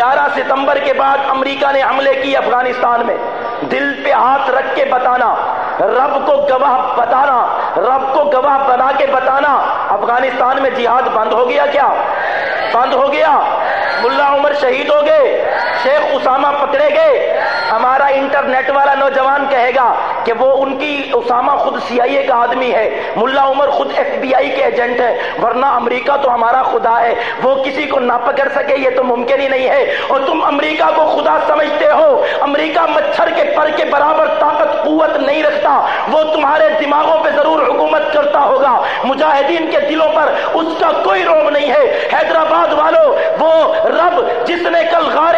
گیارہ ستمبر کے بعد امریکہ نے حملے کی افغانستان میں۔ دل پہ ہاتھ رکھ کے بتانا، رب کو گواہ بتانا، رب کو گواہ بنا کے بتانا، افغانستان میں جہاد بند ہو گیا کیا؟ بند ہو گیا۔ ملا عمر شہید ہو گئے۔ اسامہ پکڑے گئے۔ ہمارا انٹرنیٹ والا نوجوان کہے گا کہ وہ ان کی اسامہ خود سی آئی اے کا آدمی ہے، ملا عمر خود ایف بی آئی کے ایجنٹ ہے، ورنہ امریکہ تو ہمارا خدا ہے۔ وہ کسی کو نہ پکڑ سکے، یہ تو ممکن ہی نہیں ہے۔ اور تم امریکہ کو خدا سمجھتے ہو۔ امریکہ مچھر کے پر کے برابر طاقت، قوت نہیں رکھتا۔ وہ تمہارے دماغوں پہ ضرور حکومت کرتا ہوگا۔ مجاہدین کے دلوں پر اس کا کوئی روب نہیں ہے۔ حیدرآباد والوں وہ رب جس نے کل غار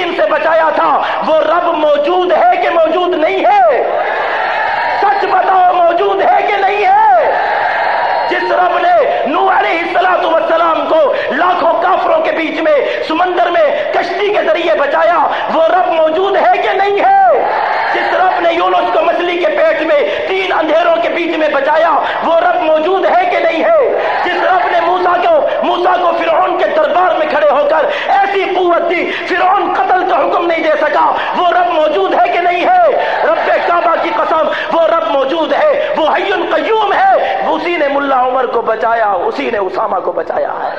مشرقین سے بچایا تھا، وہ رب موجود ہے کہ موجود نہیں ہے؟ سچ بتاؤ، موجود ہے کہ نہیں ہے؟ جس رب نے نو علیہ السلام والسلام کو لاکھوں کافروں کے بیچ میں، سمندر میں کشتی کے ذریعے بچایا، وہ رب موجود ہے کہ نہیں ہے؟ جس رب نے یونس کو مچھلی کے پیٹ میں تین اندھیروں کے بیچ میں بچایا وہ رب موجود ہے کہ نہیں ہے جس رب نے موسا کو موسا کو فرعون کے دربار میں کھڑے ہو کر ایسی قوت دی فرعون قتل کا حکم نہیں دے سکا وہ رب موجود ہے کہ نہیں ہے رب کعبہ کی قسم وہ رب موجود ہے القیوم ہے۔ اسی نے ملا عمر کو بچایا اسی نے اسامہ کو بچایا ہے۔